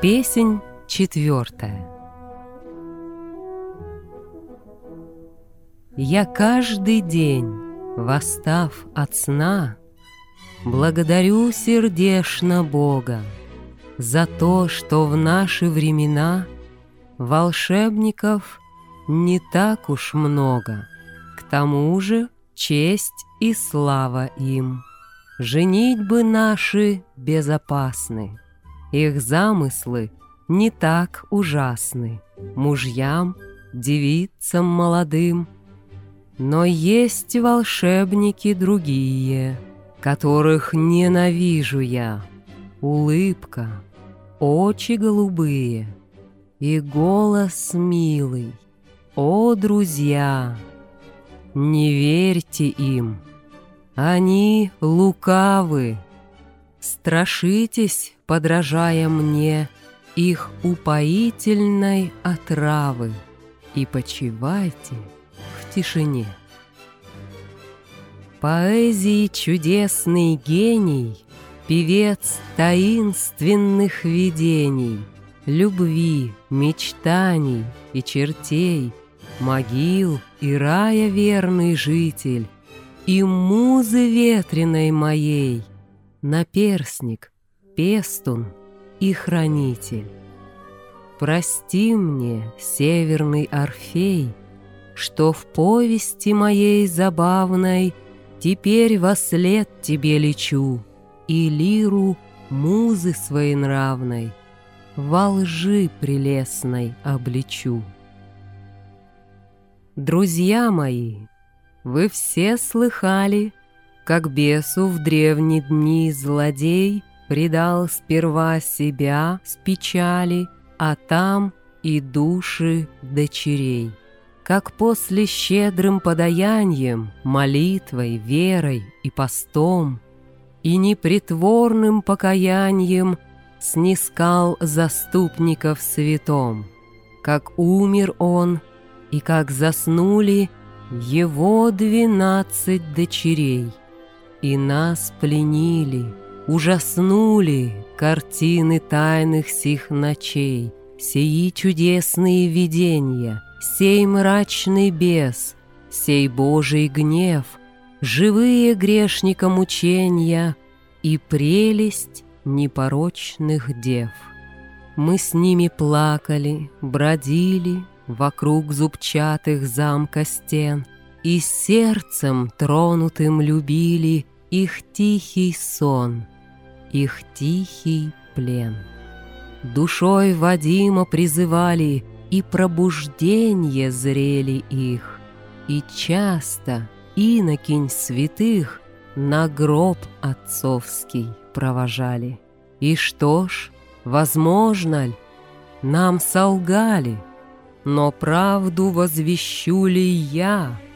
Песень четвертая. Я каждый день, восстав от сна, Благодарю сердечно Бога За то, что в наши времена Волшебников не так уж много, К тому же честь и слава им. Женитьбы наши безопасны, Их замыслы не так ужасны Мужьям, девицам молодым. Но есть волшебники другие, Которых ненавижу я. Улыбка, очи голубые И голос милый. О, друзья, не верьте им, Они лукавы. Страшитесь, подражая мне, Их упоительной отравы И почивайте в тишине. Поэзии чудесный гений, Певец таинственных видений, Любви, мечтаний и чертей, Могил и рая верный житель, И музы ветреной моей, Наперсник, пестун и хранитель. Прости мне, северный Орфей, Что в повести моей забавной — Теперь во след тебе лечу, И лиру музы своенравной Во лжи прелестной обличу. Друзья мои, вы все слыхали, Как бесу в древние дни злодей Предал сперва себя с печали, А там и души дочерей. Как после щедрым подаянием, молитвой, верой и постом и непритворным покаянием снискал заступников святом, как умер он и как заснули его двенадцать дочерей, и нас пленили, ужаснули картины тайных сих ночей, сии чудесные видения — сей мрачный бес, сей Божий гнев, живые грешника мучения и прелесть непорочных дев. Мы с ними плакали, бродили вокруг зубчатых замка стен и сердцем тронутым любили их тихий сон, их тихий плен. Душой Вадима призывали — и пробуждение зрели их, и часто инокинь святых на гроб отцовский провожали. И что ж, возможно ль, нам солгали, но правду возвещу ли я —